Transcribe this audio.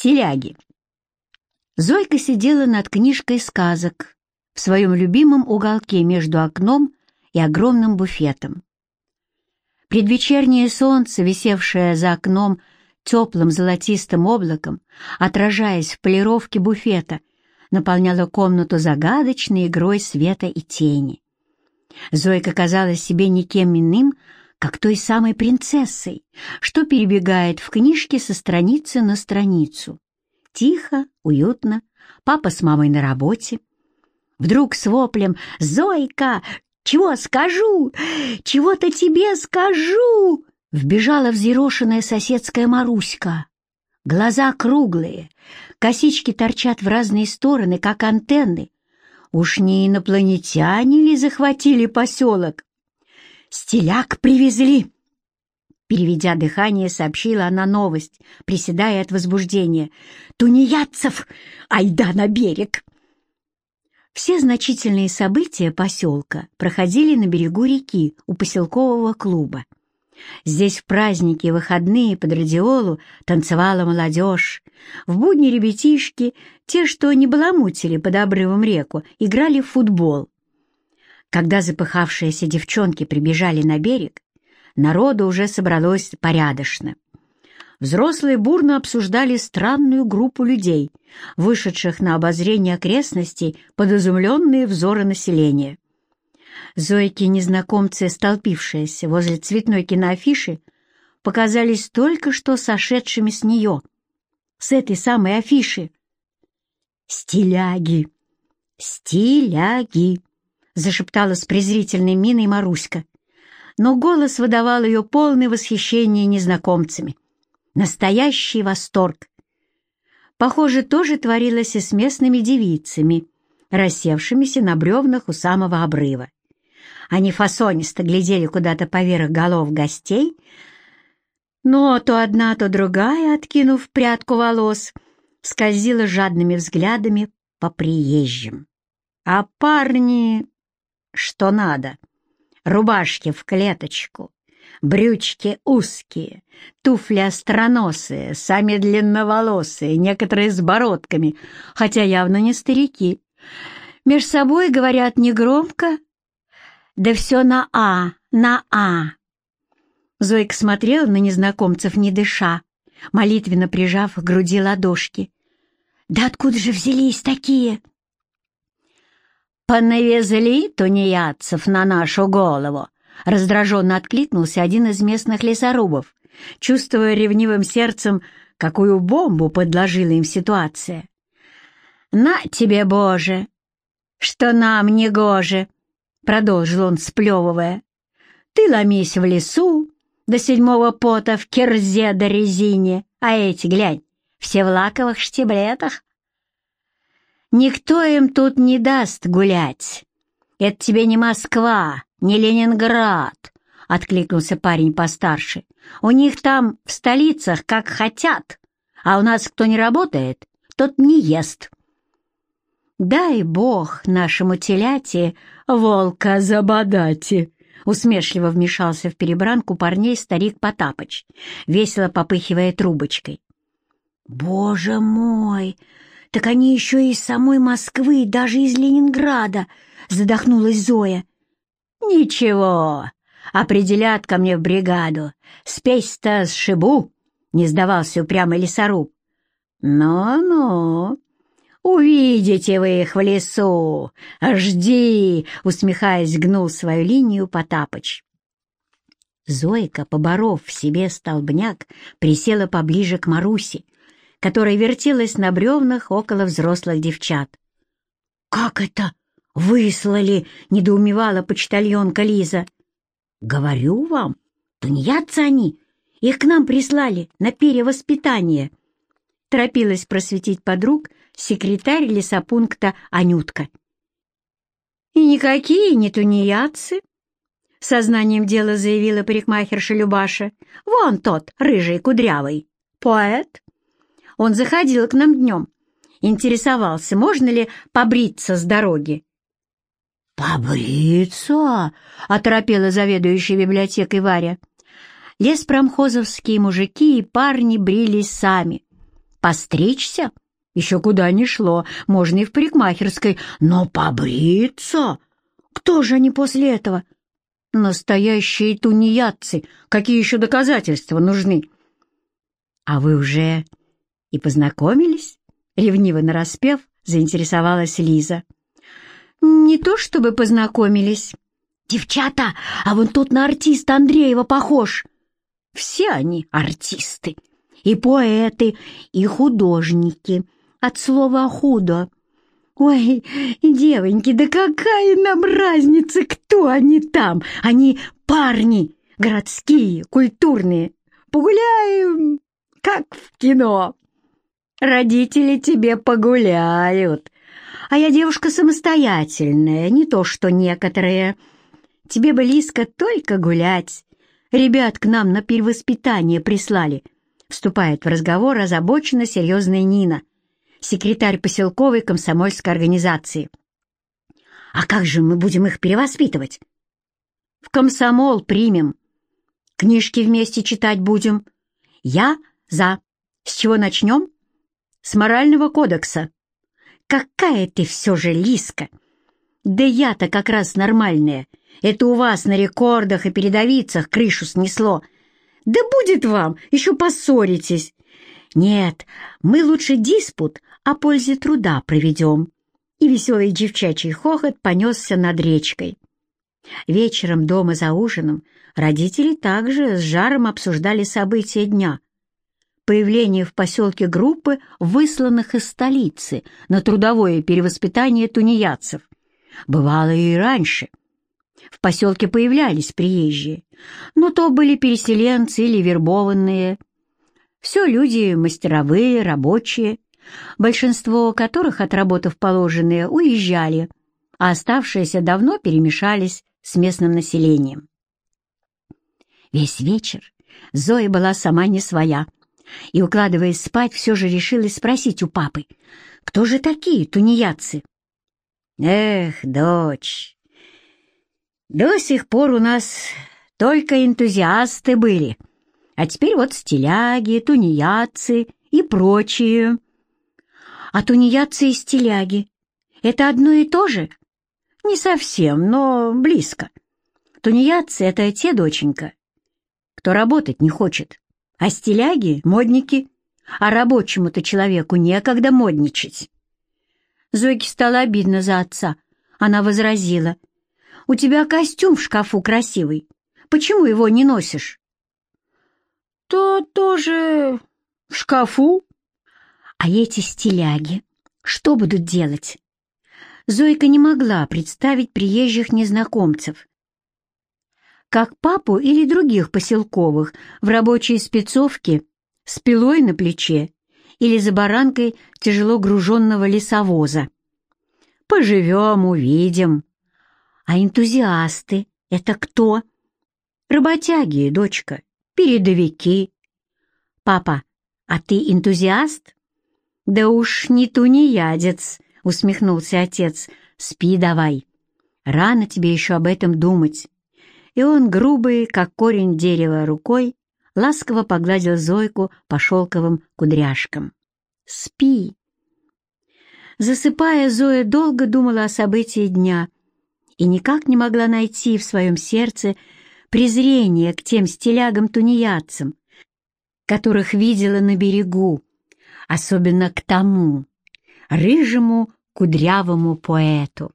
Стиляги. Зойка сидела над книжкой сказок в своем любимом уголке между окном и огромным буфетом. Предвечернее солнце, висевшее за окном теплым золотистым облаком, отражаясь в полировке буфета, наполняло комнату загадочной игрой света и тени. Зойка казалась себе никем иным, как той самой принцессой, что перебегает в книжке со страницы на страницу. Тихо, уютно, папа с мамой на работе. Вдруг с воплем «Зойка, чего скажу? Чего-то тебе скажу!» Вбежала взъерошенная соседская Маруська. Глаза круглые, косички торчат в разные стороны, как антенны. Уж не инопланетяне ли захватили поселок? «Стиляк привезли!» Переведя дыхание, сообщила она новость, приседая от возбуждения. «Тунеядцев! Айда на берег!» Все значительные события поселка проходили на берегу реки у поселкового клуба. Здесь в праздники и выходные под радиолу танцевала молодежь. В будни ребятишки, те, что не баламутили под обрывом реку, играли в футбол. Когда запыхавшиеся девчонки прибежали на берег, народу уже собралось порядочно. Взрослые бурно обсуждали странную группу людей, вышедших на обозрение окрестностей под изумленные взоры населения. Зойки незнакомцы, столпившиеся возле цветной киноафиши, показались только что сошедшими с нее, с этой самой афиши. «Стиляги! Стиляги!» — зашептала с презрительной миной Маруська. Но голос выдавал ее полное восхищение незнакомцами. Настоящий восторг. Похоже, тоже творилось и с местными девицами, рассевшимися на бревнах у самого обрыва. Они фасонисто глядели куда-то поверх голов гостей, но то одна, то другая, откинув прядку волос, скользила жадными взглядами по приезжим. А парни что надо. Рубашки в клеточку, брючки узкие, туфли остроносые, сами длинноволосые, некоторые с бородками, хотя явно не старики. Меж собой говорят негромко, да все на «а», на «а». Зойка смотрела на незнакомцев, не дыша, молитвенно прижав к груди ладошки. «Да откуда же взялись такие?» «Понавезли тунеядцев на нашу голову!» Раздраженно откликнулся один из местных лесорубов, чувствуя ревнивым сердцем, какую бомбу подложила им ситуация. «На тебе, Боже! Что нам не гоже!» — продолжил он, сплевывая. «Ты ломись в лесу, до седьмого пота в кирзе до резине, а эти, глянь, все в лаковых штиблетах, Никто им тут не даст гулять. Это тебе не Москва, не Ленинград, — откликнулся парень постарше. У них там в столицах как хотят, а у нас кто не работает, тот не ест. Дай бог нашему теляте волка забодати, — усмешливо вмешался в перебранку парней старик Потапыч, весело попыхивая трубочкой. «Боже мой!» «Так они еще и из самой Москвы, даже из Ленинграда!» — задохнулась Зоя. «Ничего, определят ко мне в бригаду. Спесь-то сшибу!» — не сдавался упрямый лесоруб. «Ну-ну, увидите вы их в лесу! Жди!» — усмехаясь, гнул свою линию Потапыч. Зойка, поборов в себе столбняк, присела поближе к Марусе, которая вертелась на бревнах около взрослых девчат. «Как это? Выслали!» — недоумевала почтальонка Лиза. «Говорю вам, тунеядцы они. Их к нам прислали на перевоспитание», — торопилась просветить подруг секретарь лесопункта Анютка. «И никакие не тунеядцы», — сознанием дела заявила парикмахерша Любаша. «Вон тот, рыжий, кудрявый, поэт, он заходил к нам днем. Интересовался, можно ли побриться с дороги. «Побриться?» — оторопела заведующая библиотекой Варя. Леспромхозовские мужики и парни брились сами. Постричься? Еще куда ни шло, можно и в парикмахерской, но побриться? Кто же они после этого? Настоящие тунеядцы, какие еще доказательства нужны? А вы уже и познакомились? Ревниво нараспев, заинтересовалась Лиза. Не то чтобы познакомились. Девчата, а вон тут на артиста Андреева похож. Все они артисты, и поэты, и художники, от слова «худо». Ой, девоньки, да какая нам разница, кто они там? Они парни, городские, культурные. Погуляем, как в кино. Родители тебе погуляют. А я девушка самостоятельная, не то что некоторые. Тебе близко только гулять. Ребят к нам на перевоспитание прислали. Вступает в разговор озабоченно серьезная Нина, секретарь поселковой комсомольской организации. А как же мы будем их перевоспитывать? В комсомол примем. Книжки вместе читать будем. Я за. С чего начнем? С морального кодекса. Какая ты все же Лиска! Да я-то как раз нормальная. Это у вас на рекордах и передовицах крышу снесло. Да будет вам, еще поссоритесь. Нет, мы лучше диспут о пользе труда проведем. И веселый девчачий хохот понесся над речкой. Вечером дома за ужином родители также с жаром обсуждали события дня. Появление в поселке группы, высланных из столицы на трудовое перевоспитание тунеядцев. Бывало и раньше — в поселке появлялись приезжие, но то были переселенцы или вербованные. Все люди мастеровые, рабочие, большинство которых, отработав положенные, уезжали, а оставшиеся давно перемешались с местным населением. Весь вечер Зоя была сама не своя, и, укладываясь спать, все же решилась спросить у папы, кто же такие тунеядцы? «Эх, дочь, до сих пор у нас только энтузиасты были, а теперь вот стиляги, тунеядцы и прочие. А тунеядцы и стиляги — это одно и то же? Не совсем, но близко. Тунеядцы — это те, доченька, кто работать не хочет, а стиляги — модники, а рабочему-то человеку некогда модничать. Зойке стало обидно за отца. Она возразила — у тебя костюм в шкафу красивый. Почему его не носишь?» «То тоже в шкафу. А эти стиляги что будут делать?» Зойка не могла представить приезжих незнакомцев. Как папу или других поселковых в рабочей спецовке с пилой на плече или за баранкой тяжело груженного лесовоза. «Поживем, увидим», а энтузиасты — это кто? Работяги, дочка, передовики. Папа, а ты энтузиаст? Да уж не тунеядец, усмехнулся отец. Спи давай. Рано тебе еще об этом думать. И он, грубый, как корень дерева, рукой, ласково погладил Зойку по шелковым кудряшкам. «Спи!» Засыпая, Зоя долго думала о событии дня — и никак не могла найти в своем сердце презрение к тем стилягам-тунеядцам, которых видела на берегу, особенно к тому, рыжему кудрявому поэту.